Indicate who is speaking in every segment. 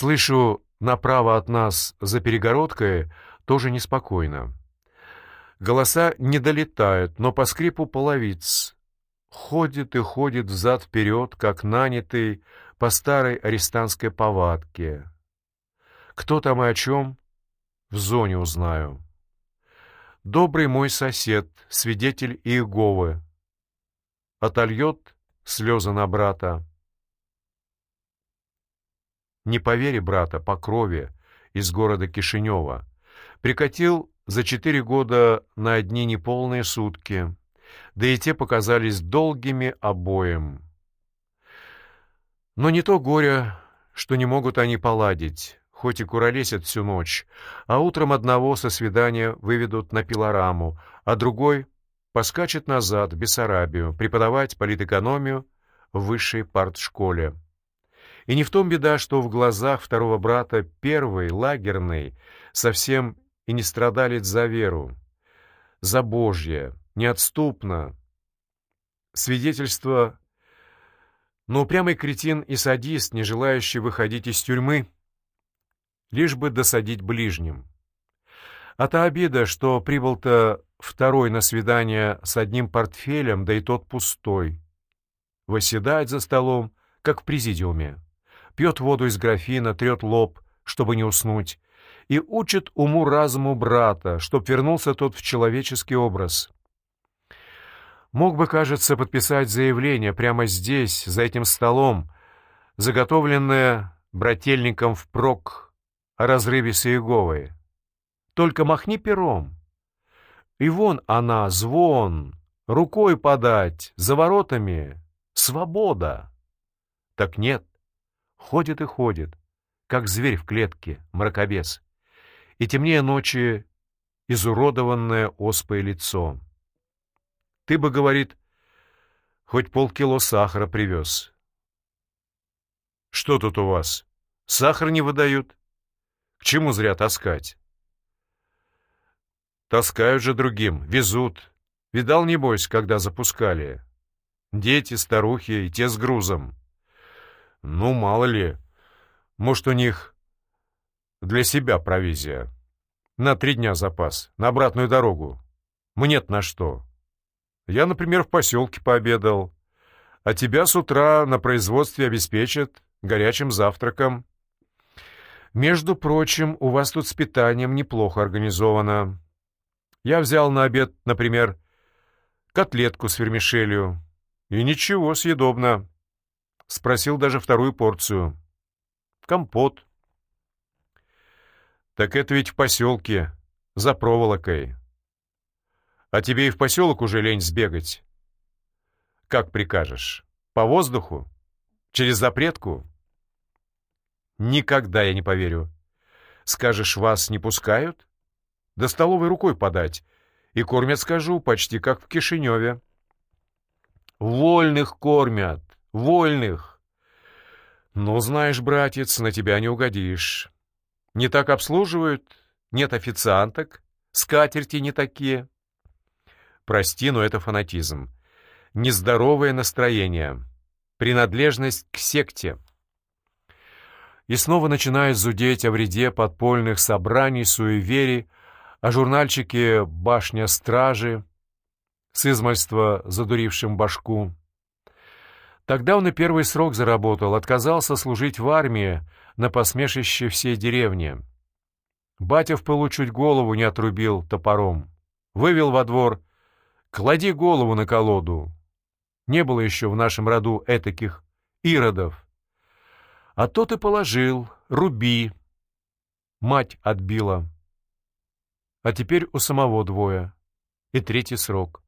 Speaker 1: Слышу, направо от нас, за перегородкой, тоже неспокойно. Голоса не долетают, но по скрипу половиц. Ходит и ходит взад-вперед, как нанятый по старой арестантской повадке. Кто там и о чем? В зоне узнаю. Добрый мой сосед, свидетель Иеговы. Отольет слезы на брата. Не по вере брата, по крови, из города Кишинева. Прикатил за четыре года на одни неполные сутки, да и те показались долгими обоим. Но не то горе, что не могут они поладить, хоть и куролесят всю ночь, а утром одного со свидания выведут на пилораму, а другой поскачет назад в Бессарабию преподавать политэкономию в высшей партшколе. И не в том беда, что в глазах второго брата первый, лагерный, совсем и не страдалец за веру, за Божье, неотступно. Свидетельство но упрямый кретин и садист, не желающий выходить из тюрьмы, лишь бы досадить ближним. А та обида, что прибыл-то второй на свидание с одним портфелем, да и тот пустой. Восседает за столом, как в президиуме. Пьет воду из графина, трет лоб, чтобы не уснуть, и учит уму-разуму брата, чтоб вернулся тот в человеческий образ. Мог бы, кажется, подписать заявление прямо здесь, за этим столом, заготовленное брательником впрок о разрыве с Иеговой. Только махни пером. И вон она, звон, рукой подать, за воротами, свобода. Так нет, ходит и ходит, как зверь в клетке, мракобес. И темнее ночи изуродованное оспой лицо. Ты бы, говорит, хоть полкило сахара привез. Что тут у вас? Сахар не выдают? К чему зря таскать? Таскают же другим, везут. Видал, небось, когда запускали? Дети, старухи и те с грузом. Ну, мало ли. Может, у них для себя провизия. На три дня запас, на обратную дорогу. Мне-то на что? Я, например, в поселке пообедал, а тебя с утра на производстве обеспечат горячим завтраком. Между прочим, у вас тут с питанием неплохо организовано. Я взял на обед, например, котлетку с вермишелью. И ничего, съедобно. Спросил даже вторую порцию. Компот. Так это ведь в поселке, за проволокой. А тебе и в поселок уже лень сбегать. Как прикажешь? По воздуху? Через запретку? Никогда я не поверю. Скажешь, вас не пускают? До столовой рукой подать. И кормят, скажу, почти как в Кишиневе. Вольных кормят, вольных. Ну, знаешь, братец, на тебя не угодишь. Не так обслуживают, нет официанток, скатерти не такие. Прости, но это фанатизм. Нездоровое настроение. Принадлежность к секте. И снова начинает зудеть о вреде подпольных собраний, суеверий, о журнальчике «Башня стражи», с измальства задурившим башку. Тогда он и первый срок заработал, отказался служить в армии на посмешище всей деревни. Батя в пылу чуть голову не отрубил топором. Вывел во двор Клади голову на колоду. Не было еще в нашем роду этаких иродов. А то ты положил, руби. Мать отбила. А теперь у самого двое. И третий срок.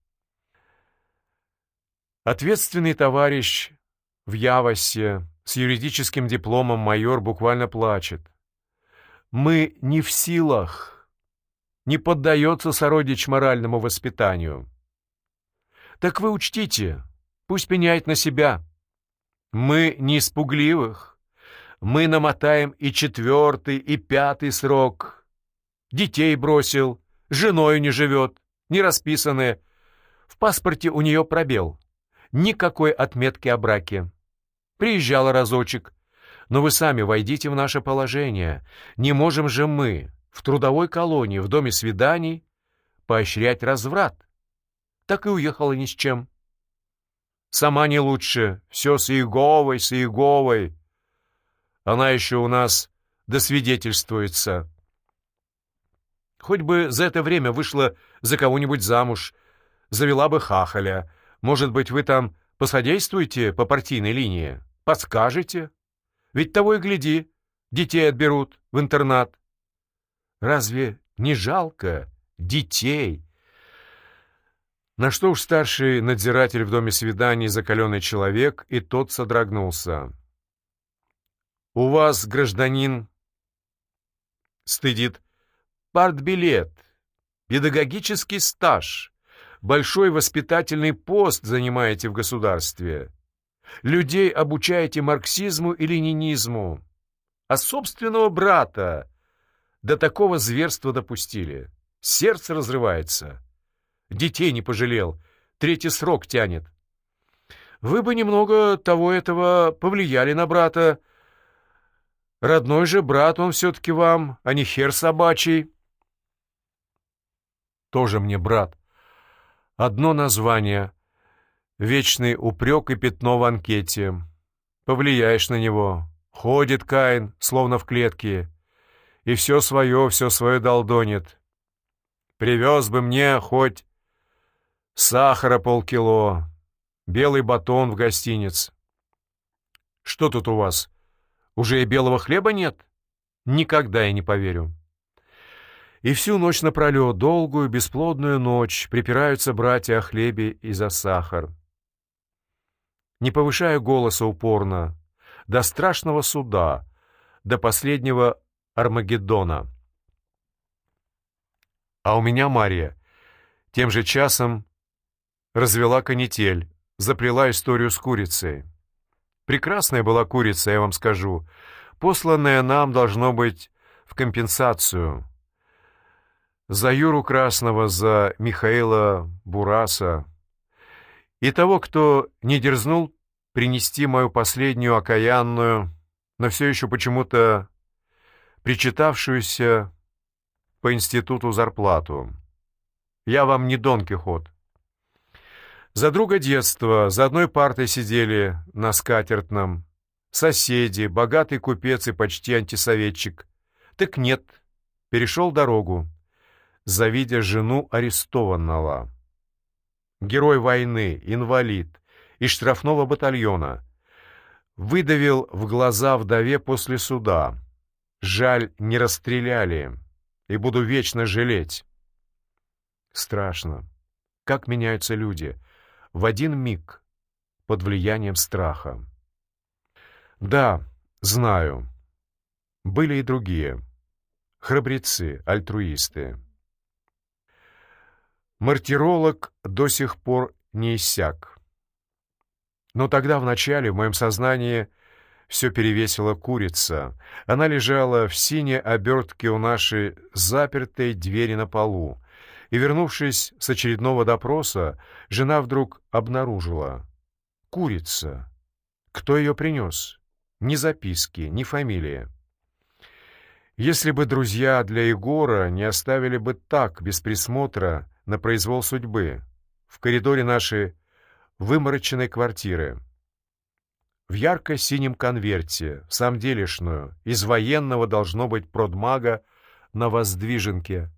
Speaker 1: Ответственный товарищ в Явосе с юридическим дипломом майор буквально плачет. Мы не в силах, не поддается сородич моральному воспитанию. Так вы учтите, пусть пеняет на себя. Мы не испугливых. Мы намотаем и четвертый, и пятый срок. Детей бросил, женой не живет, не расписанные. В паспорте у нее пробел. Никакой отметки о браке. Приезжала разочек, Но вы сами войдите в наше положение. Не можем же мы в трудовой колонии, в доме свиданий, поощрять разврат. Так и уехала ни с чем. Сама не лучше, все с Иеговой, с Иеговой. Она еще у нас досвидетельствуется. Хоть бы за это время вышла за кого-нибудь замуж, завела бы хахаля. Может быть, вы там посодействуете по партийной линии? Подскажете? Ведь того и гляди, детей отберут в интернат. Разве не жалко детей? На что уж старший надзиратель в доме свиданий закаленный человек, и тот содрогнулся. «У вас, гражданин, стыдит партбилет, педагогический стаж, большой воспитательный пост занимаете в государстве, людей обучаете марксизму и ленинизму, а собственного брата до такого зверства допустили. Сердце разрывается. Детей не пожалел, третий срок тянет. Вы бы немного того этого повлияли на брата. Родной же брат он все-таки вам, а не хер собачий тоже мне брат. Одно название. Вечный упрек и пятно в анкете. Повлияешь на него. Ходит Каин, словно в клетке, и все свое, все свое долдонит. Привез бы мне хоть сахара полкило, белый батон в гостиниц. Что тут у вас? Уже и белого хлеба нет? Никогда я не поверю. И всю ночь напролет, долгую, бесплодную ночь, припираются братья о хлебе и за сахар. Не повышая голоса упорно, до страшного суда, до последнего Армагеддона. А у меня Мария тем же часом развела канитель, заплела историю с курицей. Прекрасная была курица, я вам скажу, посланная нам, должно быть, в компенсацию — за Юру Красного, за Михаила Бураса и того, кто не дерзнул принести мою последнюю окаянную, но все еще почему-то причитавшуюся по институту зарплату. Я вам не Дон Кихот. За друга детства за одной партой сидели на скатертном. Соседи, богатый купец и почти антисоветчик. Так нет, перешел дорогу завидя жену арестованного. Герой войны, инвалид, из штрафного батальона. Выдавил в глаза вдове после суда. Жаль, не расстреляли, и буду вечно жалеть. Страшно. Как меняются люди. В один миг, под влиянием страха. Да, знаю. Были и другие. Храбрецы, альтруисты. Мартиролог до сих пор не иссяк. Но тогда вначале в моем сознании все перевесила курица. Она лежала в синей обертке у нашей запертой двери на полу. И, вернувшись с очередного допроса, жена вдруг обнаружила. Курица. Кто ее принес? Ни записки, ни фамилия. Если бы друзья для Егора не оставили бы так, без присмотра, на произвол судьбы, в коридоре нашей вымороченной квартиры. В ярко-синем конверте, сам делишную, из военного должно быть продмага на воздвиженке.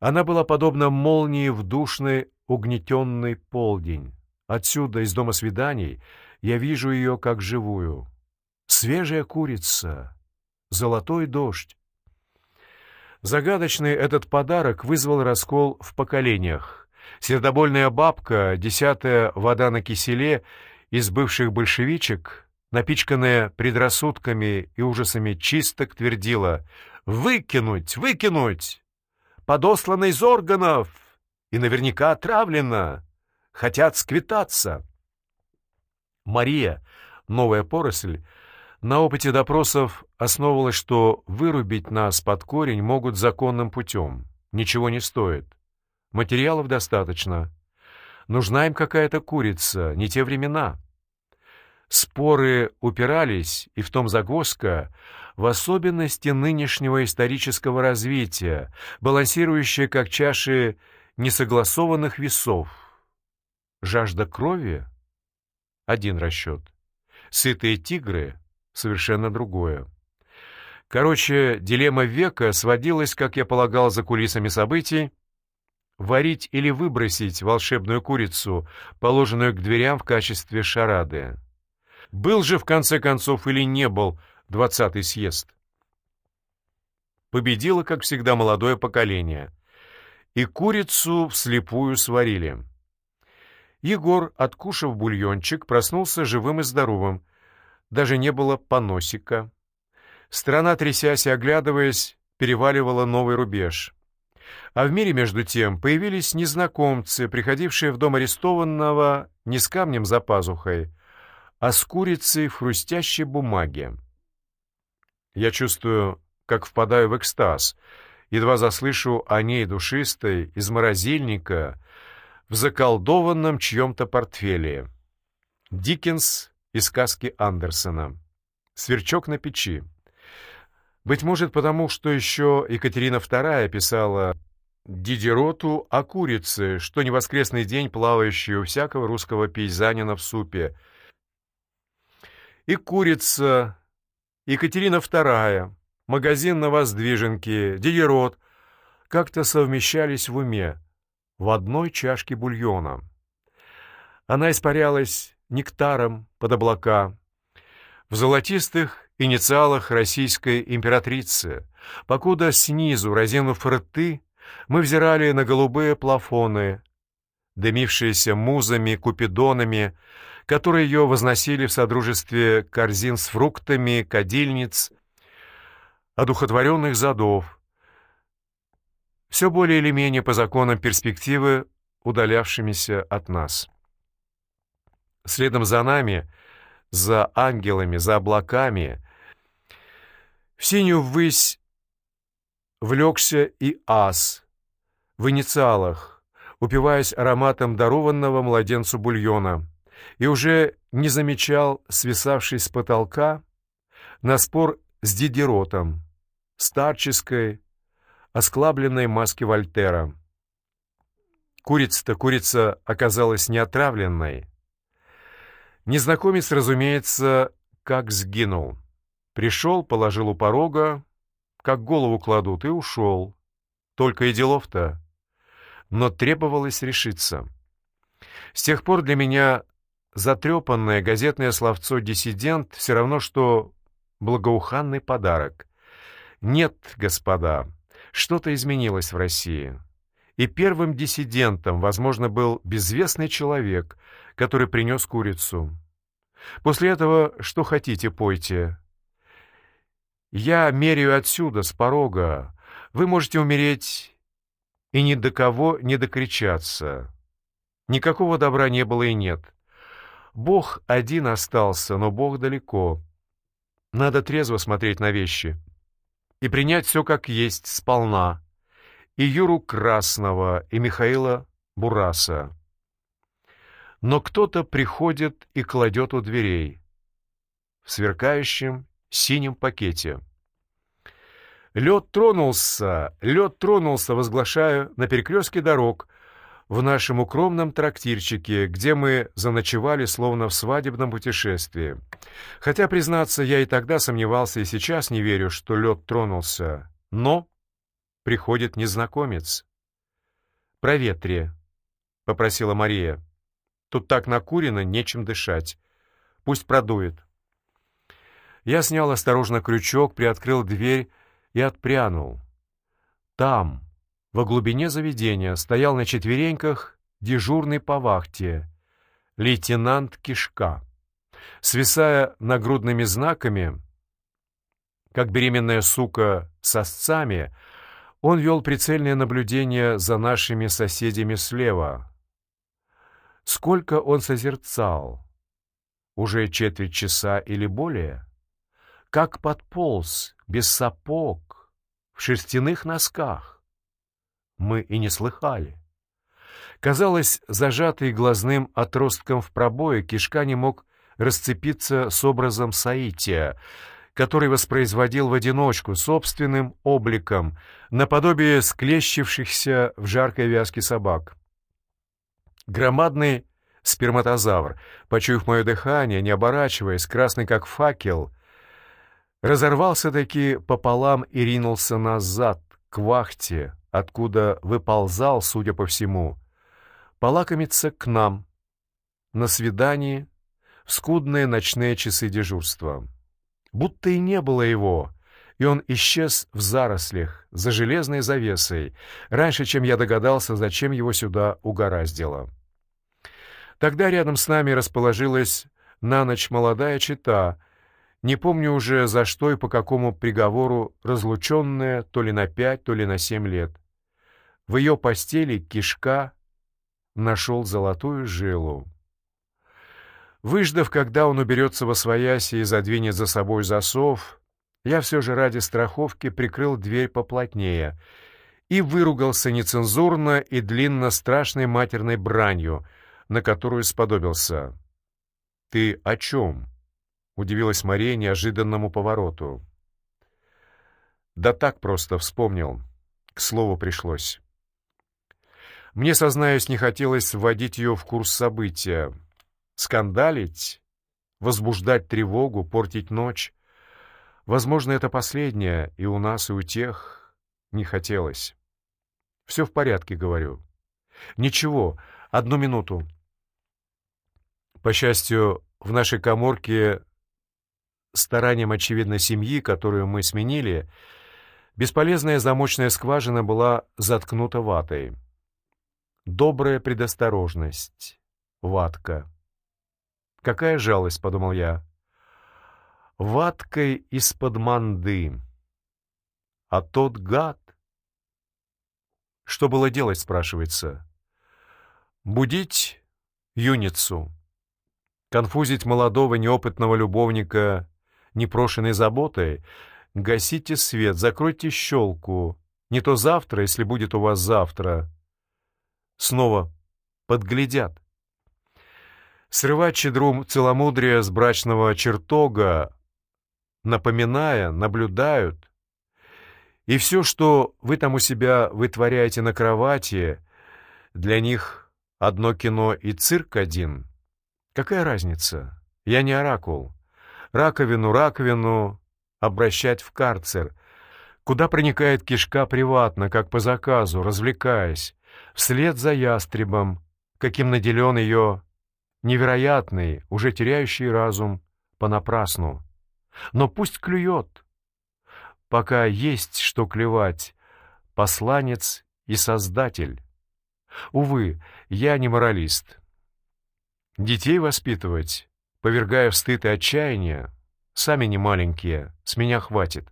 Speaker 1: Она была подобна молнии в душный угнетенный полдень. Отсюда, из дома свиданий, я вижу ее как живую. Свежая курица, золотой дождь, Загадочный этот подарок вызвал раскол в поколениях. Сердобольная бабка, десятая вода на киселе из бывших большевичек, напичканная предрассудками и ужасами чисток, твердила «Выкинуть! Выкинуть! Подослана из органов! И наверняка отравлена! Хотят сквитаться!» Мария, новая поросль, на опыте допросов основывалось, что вырубить нас под корень могут законным путем. Ничего не стоит. Материалов достаточно. Нужна им какая-то курица, не те времена. Споры упирались, и в том загвоздка, в особенности нынешнего исторического развития, балансирующая как чаши несогласованных весов. Жажда крови — один расчет. Сытые тигры — совершенно другое. Короче, дилемма века сводилась, как я полагал, за кулисами событий, варить или выбросить волшебную курицу, положенную к дверям в качестве шарады. Был же, в конце концов, или не был двадцатый съезд. Победило, как всегда, молодое поколение. И курицу вслепую сварили. Егор, откушав бульончик, проснулся живым и здоровым. Даже не было поносика. Страна, трясясь и оглядываясь, переваливала новый рубеж. А в мире, между тем, появились незнакомцы, приходившие в дом арестованного не с камнем за пазухой, а с курицей в хрустящей бумаге. Я чувствую, как впадаю в экстаз, едва заслышу о ней душистой из морозильника в заколдованном чьем-то портфеле. Диккенс из сказки Андерсона. «Сверчок на печи». Быть может, потому что еще Екатерина II писала Дидероту о курице, что не воскресный день, плавающий у всякого русского пейзанина в супе. И курица, Екатерина II, магазин на Воздвиженке, Дидерот как-то совмещались в уме в одной чашке бульона. Она испарялась нектаром под облака, в золотистых инициалах российской императрицы, покуда снизу, разинув рты, мы взирали на голубые плафоны, дымившиеся музами, купидонами, которые ее возносили в содружестве корзин с фруктами, кадильниц, одухотворенных задов, все более или менее по законам перспективы, удалявшимися от нас. Следом за нами, за ангелами, за облаками, в синюю ввысь влекся и ас в инициалах, упиваясь ароматом дарованного младенцу бульона, и уже не замечал свисавший с потолка на спор с дидеротом, старческой, осклабленной маски Вольтера. Курица-то курица оказалась неотравленной. Незнакомец, разумеется, как сгинул. Пришел, положил у порога, как голову кладут, и ушел. Только и делов-то. Но требовалось решиться. С тех пор для меня затрепанное газетное словцо «диссидент» все равно, что благоуханный подарок. Нет, господа, что-то изменилось в России. И первым диссидентом, возможно, был безвестный человек, который принес курицу. После этого что хотите, пойте. Я меряю отсюда, с порога. Вы можете умереть и ни до кого не докричаться. Никакого добра не было и нет. Бог один остался, но Бог далеко. Надо трезво смотреть на вещи и принять все как есть, сполна. И Юру Красного, и Михаила Бураса. Но кто-то приходит и кладет у дверей. В сверкающем синем пакете. Лед тронулся, лед тронулся, возглашаю, на перекрестке дорог, в нашем укромном трактирчике, где мы заночевали словно в свадебном путешествии. Хотя, признаться, я и тогда сомневался, и сейчас не верю, что лед тронулся. Но приходит незнакомец. «Проветри», — попросила Мария. «Тут так накурено, нечем дышать. Пусть продует». Я снял осторожно крючок, приоткрыл дверь и отпрянул. Там, во глубине заведения, стоял на четвереньках дежурный по вахте, лейтенант Кишка. Свисая нагрудными знаками, как беременная сука с осцами, он вел прицельное наблюдение за нашими соседями слева. Сколько он созерцал? Уже четверть часа или более? как подполз, без сапог, в шерстяных носках. Мы и не слыхали. Казалось, зажатый глазным отростком в пробое, кишка не мог расцепиться с образом Саития, который воспроизводил в одиночку собственным обликом, наподобие склещившихся в жаркой вязке собак. Громадный сперматозавр, почуяв мое дыхание, не оборачиваясь, красный как факел, разорвался-таки пополам и ринулся назад, к вахте, откуда выползал, судя по всему, полакомиться к нам, на свидании, в скудные ночные часы дежурства. Будто и не было его, и он исчез в зарослях, за железной завесой, раньше, чем я догадался, зачем его сюда угораздило. Тогда рядом с нами расположилась на ночь молодая чита, не помню уже за что и по какому приговору разлученная то ли на пять, то ли на семь лет. В ее постели кишка нашел золотую жилу. Выждав, когда он уберется во свояси и задвинет за собой засов, я все же ради страховки прикрыл дверь поплотнее и выругался нецензурно и длинно страшной матерной бранью, на которую сподобился. «Ты о чем?» — удивилась Мария неожиданному повороту. «Да так просто вспомнил. К слову пришлось». Мне, сознаюсь, не хотелось вводить ее в курс события. Скандалить, возбуждать тревогу, портить ночь. Возможно, это последнее, и у нас, и у тех не хотелось. Все в порядке, говорю. Ничего, одну минуту. По счастью, в нашей коморке старанием, очевидно, семьи, которую мы сменили, бесполезная замочная скважина была заткнута ватой. Добрая предосторожность. Ватка. Какая жалость, подумал я. Ваткой из-под манды. А тот гад... Что было делать, спрашивается? Будить юницу. Конфузить молодого неопытного любовника непрошенной заботой. Гасите свет, закройте щелку. Не то завтра, если будет у вас завтра снова подглядят. Срывать чедру целомудрия с брачного чертога, напоминая, наблюдают. И все, что вы там у себя вытворяете на кровати, для них одно кино и цирк один. Какая разница? Я не оракул. Раковину, раковину обращать в карцер, куда проникает кишка приватно, как по заказу, развлекаясь, вслед за ястребом, каким наделен ее невероятный, уже теряющий разум понапрасну. Но пусть клюет, пока есть что клевать, посланец и создатель. Увы, я не моралист. Детей воспитывать, повергая в стыд и отчаяние, сами не маленькие, с меня хватит.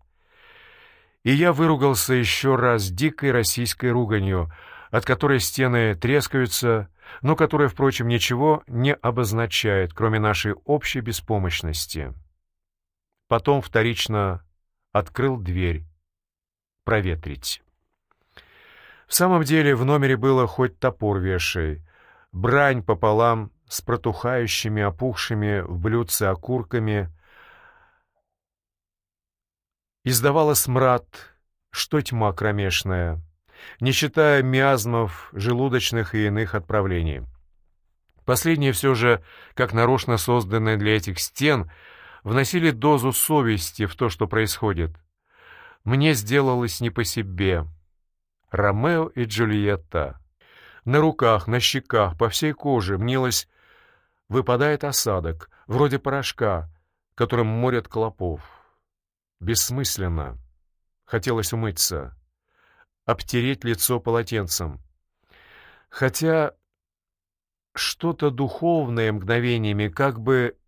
Speaker 1: И я выругался еще раз дикой российской руганью — от которой стены трескаются, но которая, впрочем, ничего не обозначает, кроме нашей общей беспомощности. Потом вторично открыл дверь. Проветрить. В самом деле в номере было хоть топор вешай, брань пополам с протухающими, опухшими в блюдце окурками. Издавала смрад, что тьма кромешная не считая миазмов, желудочных и иных отправлений. Последние все же, как нарочно созданные для этих стен, вносили дозу совести в то, что происходит. Мне сделалось не по себе. Ромео и Джульетта. На руках, на щеках, по всей коже мнилось, выпадает осадок, вроде порошка, которым морят клопов. Бессмысленно. Хотелось умыться обтереть лицо полотенцем. Хотя что-то духовное мгновениями как бы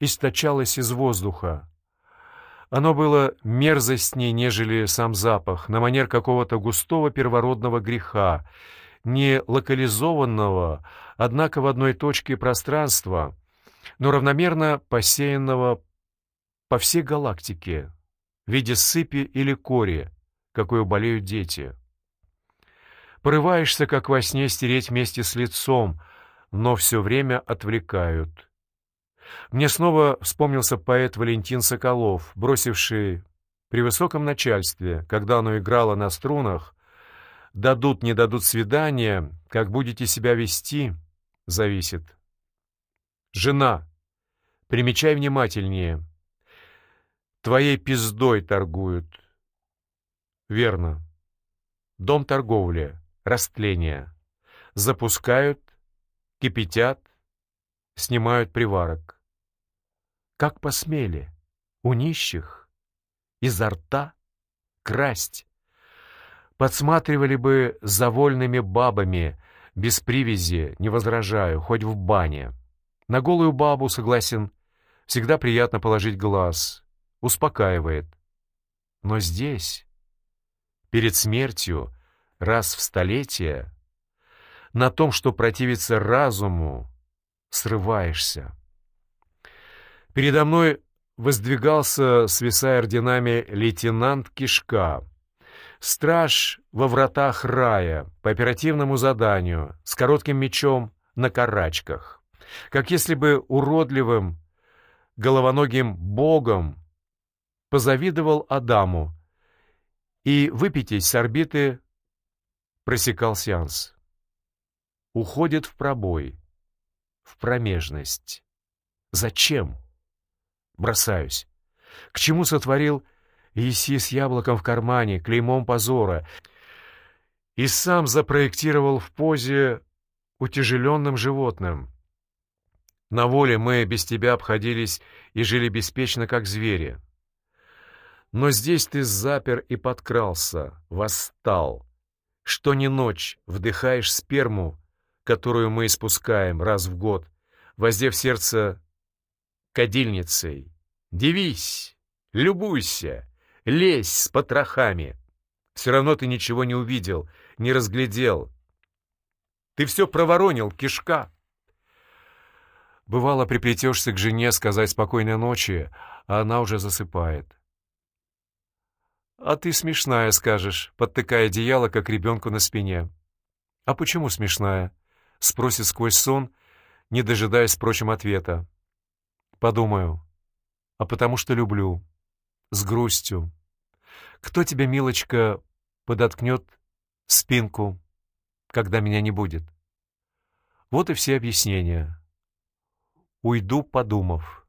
Speaker 1: источалось из воздуха. Оно было мерзостнее, нежели сам запах, на манер какого-то густого первородного греха, не локализованного, однако в одной точке пространства, но равномерно посеянного по всей галактике в виде сыпи или кори, какой болеют дети. Порываешься, как во сне, стереть вместе с лицом, но все время отвлекают. Мне снова вспомнился поэт Валентин Соколов, бросивший при высоком начальстве, когда оно играло на струнах, дадут, не дадут свидания, как будете себя вести, зависит. Жена, примечай внимательнее. Твоей пиздой торгуют. Верно. Дом торговли, растление. Запускают, кипятят, снимают приварок. Как посмели у нищих изо рта красть? Подсматривали бы за вольными бабами, без привязи, не возражаю, хоть в бане. На голую бабу, согласен, всегда приятно положить глаз, успокаивает. Но здесь, перед смертью, раз в столетие, на том, что противится разуму, срываешься. Передо мной воздвигался, свисая орденами, лейтенант Кишка, страж во вратах рая по оперативному заданию с коротким мечом на карачках, как если бы уродливым головоногим богом позавидовал Адаму. И, выпитись с орбиты, просекал сеанс. Уходит в пробой, в промежность. Зачем? Бросаюсь. К чему сотворил Иси с яблоком в кармане, клеймом позора, и сам запроектировал в позе утяжеленным животным. На воле мы без тебя обходились и жили беспечно, как звери. Но здесь ты запер и подкрался, восстал. Что ни ночь вдыхаешь сперму, которую мы испускаем раз в год, воздев сердце кадильницей. Дивись, любуйся, лезь с потрохами. Все равно ты ничего не увидел, не разглядел. Ты все проворонил, кишка. Бывало, приплетешься к жене сказать спокойной ночи, а она уже засыпает. «А ты смешная, скажешь», подтыкая одеяло, как ребенку на спине. «А почему смешная?» — спросит сквозь сон, не дожидаясь, впрочем, ответа. «Подумаю. А потому что люблю. С грустью. Кто тебе, милочка, подоткнет спинку, когда меня не будет?» Вот и все объяснения. Уйду, подумав.